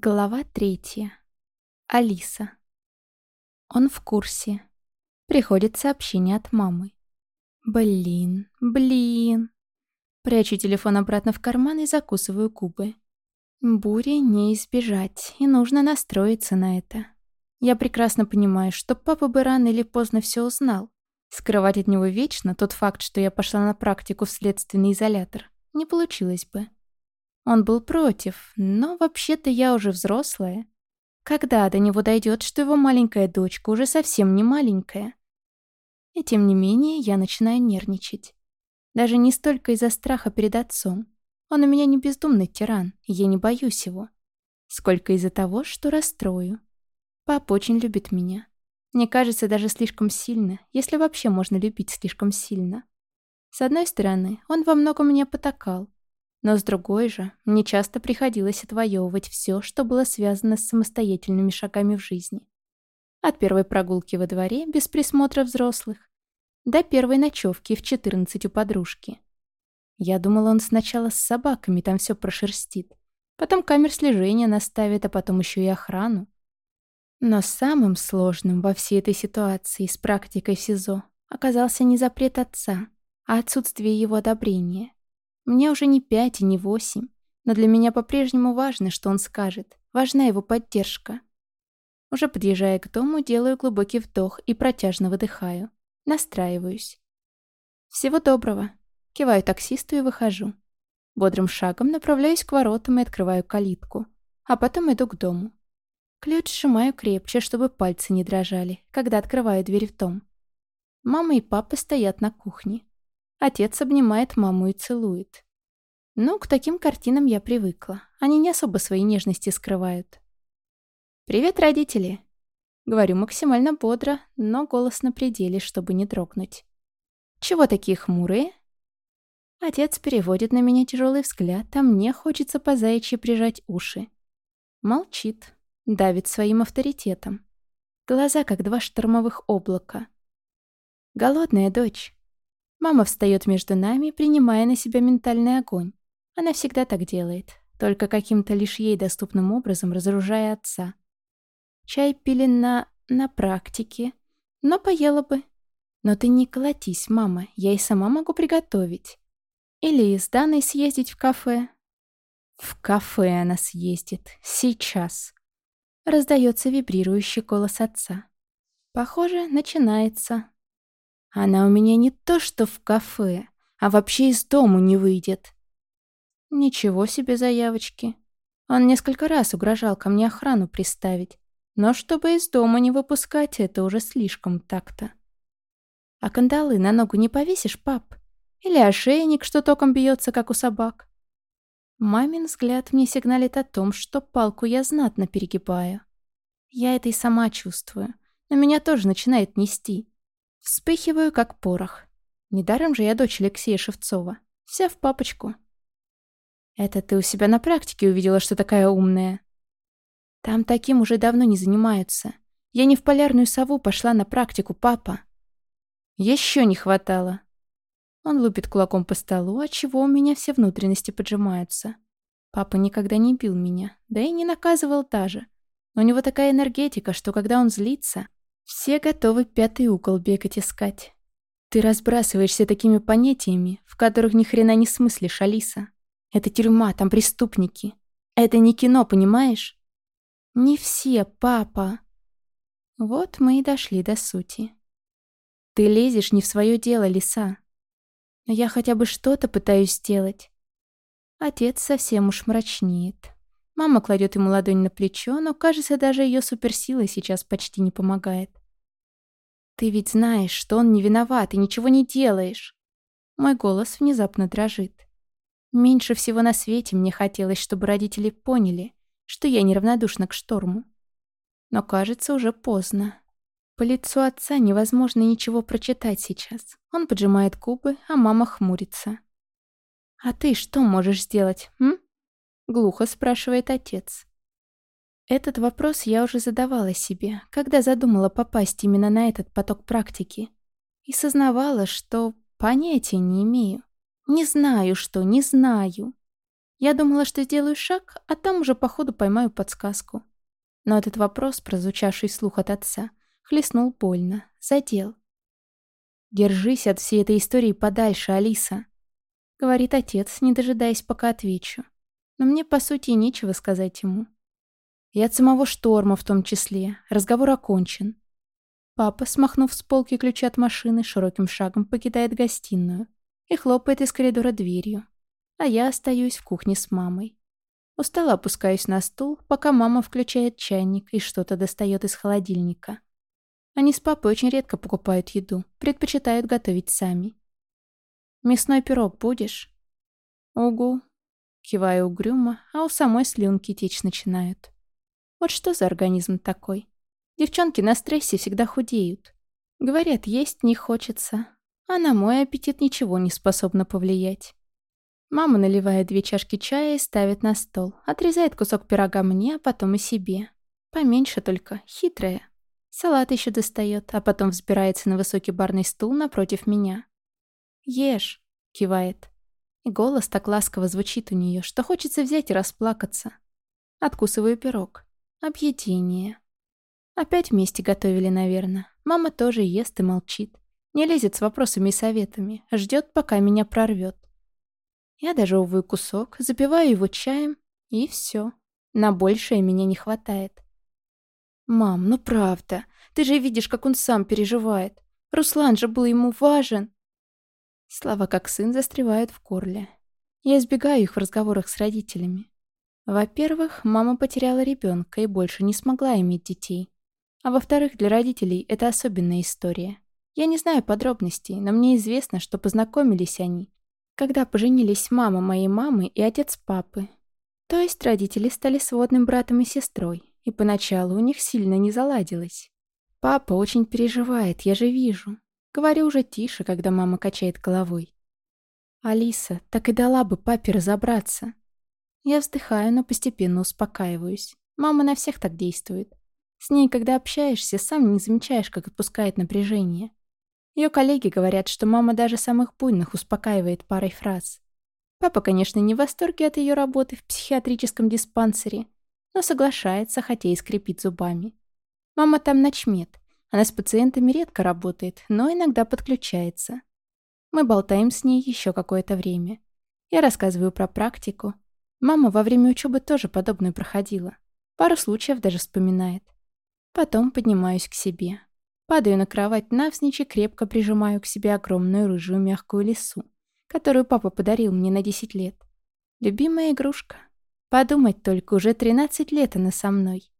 Глава третья. Алиса. Он в курсе. Приходит сообщение от мамы. Блин, блин. Прячу телефон обратно в карман и закусываю губы. Бури не избежать, и нужно настроиться на это. Я прекрасно понимаю, что папа бы рано или поздно все узнал. Скрывать от него вечно тот факт, что я пошла на практику в следственный изолятор, не получилось бы. Он был против, но вообще-то я уже взрослая. Когда до него дойдет, что его маленькая дочка уже совсем не маленькая? И тем не менее я начинаю нервничать. Даже не столько из-за страха перед отцом. Он у меня не бездумный тиран, я не боюсь его. Сколько из-за того, что расстрою. Папа очень любит меня. Мне кажется, даже слишком сильно, если вообще можно любить слишком сильно. С одной стороны, он во многом мне потакал. Но с другой же, мне часто приходилось отвоевывать все, что было связано с самостоятельными шагами в жизни. От первой прогулки во дворе без присмотра взрослых до первой ночевки в 14 у подружки. Я думала, он сначала с собаками там все прошерстит, потом камер слежения наставит, а потом еще и охрану. Но самым сложным во всей этой ситуации с практикой в СИЗО оказался не запрет отца, а отсутствие его одобрения. Мне уже не пять и не восемь, но для меня по-прежнему важно, что он скажет. Важна его поддержка. Уже подъезжая к дому, делаю глубокий вдох и протяжно выдыхаю. Настраиваюсь. «Всего доброго». Киваю таксисту и выхожу. Бодрым шагом направляюсь к воротам и открываю калитку. А потом иду к дому. Ключ сжимаю крепче, чтобы пальцы не дрожали, когда открываю дверь в дом. Мама и папа стоят на кухне. Отец обнимает маму и целует. Ну, к таким картинам я привыкла. Они не особо свои нежности скрывают. «Привет, родители!» Говорю максимально бодро, но голос на пределе, чтобы не дрогнуть. «Чего такие хмурые?» Отец переводит на меня тяжелый взгляд, а мне хочется по заячьи прижать уши. Молчит, давит своим авторитетом. Глаза, как два штормовых облака. «Голодная дочь!» Мама встает между нами, принимая на себя ментальный огонь. Она всегда так делает, только каким-то лишь ей доступным образом разоружая отца. Чай пили на... на практике, но поела бы. Но ты не колотись, мама, я и сама могу приготовить. Или с Даной съездить в кафе. В кафе она съездит. Сейчас. Раздается вибрирующий голос отца. Похоже, начинается. Она у меня не то что в кафе, а вообще из дому не выйдет. Ничего себе заявочки. Он несколько раз угрожал ко мне охрану приставить. Но чтобы из дома не выпускать, это уже слишком так-то. А кандалы на ногу не повесишь, пап? Или ошейник, что током бьется, как у собак? Мамин взгляд мне сигналит о том, что палку я знатно перегибаю. Я это и сама чувствую, но меня тоже начинает нести. Вспыхиваю, как порох. Недаром же я дочь Алексея Шевцова. Вся в папочку. Это ты у себя на практике увидела, что такая умная? Там таким уже давно не занимаются. Я не в полярную сову пошла на практику, папа. Еще не хватало. Он лупит кулаком по столу, отчего у меня все внутренности поджимаются. Папа никогда не бил меня, да и не наказывал даже. Но у него такая энергетика, что когда он злится, все готовы пятый угол бегать искать. Ты разбрасываешься такими понятиями, в которых ни хрена не смыслишь, Алиса. Это тюрьма, там преступники. Это не кино, понимаешь? Не все, папа. Вот мы и дошли до сути. Ты лезешь не в свое дело, лиса. Но я хотя бы что-то пытаюсь сделать. Отец совсем уж мрачнеет. Мама кладет ему ладонь на плечо, но, кажется, даже ее суперсила сейчас почти не помогает. «Ты ведь знаешь, что он не виноват и ничего не делаешь!» Мой голос внезапно дрожит. Меньше всего на свете мне хотелось, чтобы родители поняли, что я неравнодушна к шторму. Но, кажется, уже поздно. По лицу отца невозможно ничего прочитать сейчас. Он поджимает губы, а мама хмурится. «А ты что можешь сделать, м?» Глухо спрашивает отец. Этот вопрос я уже задавала себе, когда задумала попасть именно на этот поток практики. И сознавала, что понятия не имею. Не знаю, что не знаю. Я думала, что сделаю шаг, а там уже по ходу поймаю подсказку. Но этот вопрос, прозвучавший вслух от отца, хлестнул больно, задел. «Держись от всей этой истории подальше, Алиса», — говорит отец, не дожидаясь, пока отвечу. Но мне, по сути, нечего сказать ему. И от самого шторма в том числе. Разговор окончен. Папа, смахнув с полки ключи от машины, широким шагом покидает гостиную и хлопает из коридора дверью. А я остаюсь в кухне с мамой. Устало опускаюсь на стул, пока мама включает чайник и что-то достает из холодильника. Они с папой очень редко покупают еду, предпочитают готовить сами. «Мясной пирог будешь?» «Угу». Киваю угрюмо, а у самой слюнки течь начинают. Вот что за организм такой? Девчонки на стрессе всегда худеют. Говорят, есть не хочется, а на мой аппетит ничего не способно повлиять. Мама наливает две чашки чая и ставит на стол. Отрезает кусок пирога мне, а потом и себе. Поменьше только, хитрая. Салат еще достает, а потом взбирается на высокий барный стул напротив меня. «Ешь», — кивает. И голос так ласково звучит у нее, что хочется взять и расплакаться. Откусываю пирог. Объедение. Опять вместе готовили, наверное. Мама тоже ест и молчит. Не лезет с вопросами и советами. Ждет, пока меня прорвет. Я дожевываю кусок, запиваю его чаем, и все. На большее меня не хватает. «Мам, ну правда, ты же видишь, как он сам переживает. Руслан же был ему важен». Слова как сын застревают в горле. Я избегаю их в разговорах с родителями. Во-первых, мама потеряла ребенка и больше не смогла иметь детей. А во-вторых, для родителей это особенная история. Я не знаю подробностей, но мне известно, что познакомились они, когда поженились мама моей мамы и отец папы. То есть родители стали сводным братом и сестрой, и поначалу у них сильно не заладилось. Папа очень переживает, я же вижу. Говорю уже тише, когда мама качает головой. Алиса так и дала бы папе разобраться. Я вздыхаю, но постепенно успокаиваюсь. Мама на всех так действует. С ней, когда общаешься, сам не замечаешь, как отпускает напряжение. Ее коллеги говорят, что мама даже самых буйных успокаивает парой фраз. Папа, конечно, не в восторге от ее работы в психиатрическом диспансере, но соглашается, хотя и скрипит зубами. Мама там начмет. Она с пациентами редко работает, но иногда подключается. Мы болтаем с ней еще какое-то время. Я рассказываю про практику, Мама во время учебы тоже подобное проходила. Пару случаев даже вспоминает. Потом поднимаюсь к себе. Падаю на кровать навзничь и крепко прижимаю к себе огромную рыжую мягкую лису, которую папа подарил мне на 10 лет. Любимая игрушка. Подумать только, уже 13 лет она со мной.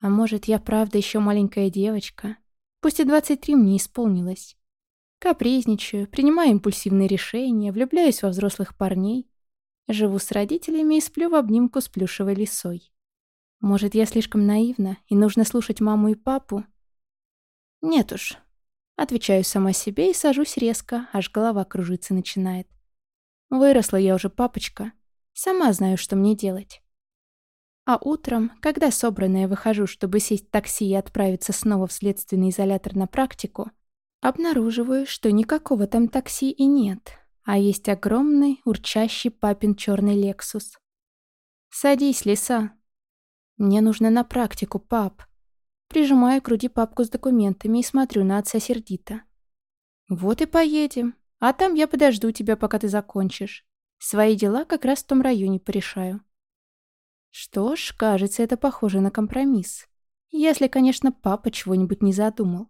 А может, я правда еще маленькая девочка? Пусть и 23 мне исполнилось. Капризничаю, принимаю импульсивные решения, влюбляюсь во взрослых парней, Живу с родителями и сплю в обнимку с плюшевой лисой. Может, я слишком наивна, и нужно слушать маму и папу? Нет уж. Отвечаю сама себе и сажусь резко, аж голова кружиться начинает. Выросла я уже, папочка. Сама знаю, что мне делать. А утром, когда собранная выхожу, чтобы сесть в такси и отправиться снова в следственный изолятор на практику, обнаруживаю, что никакого там такси и нет а есть огромный, урчащий папин черный Лексус. «Садись, лиса». «Мне нужно на практику, пап». Прижимаю к груди папку с документами и смотрю на отца сердито. «Вот и поедем. А там я подожду тебя, пока ты закончишь. Свои дела как раз в том районе порешаю». Что ж, кажется, это похоже на компромисс. Если, конечно, папа чего-нибудь не задумал.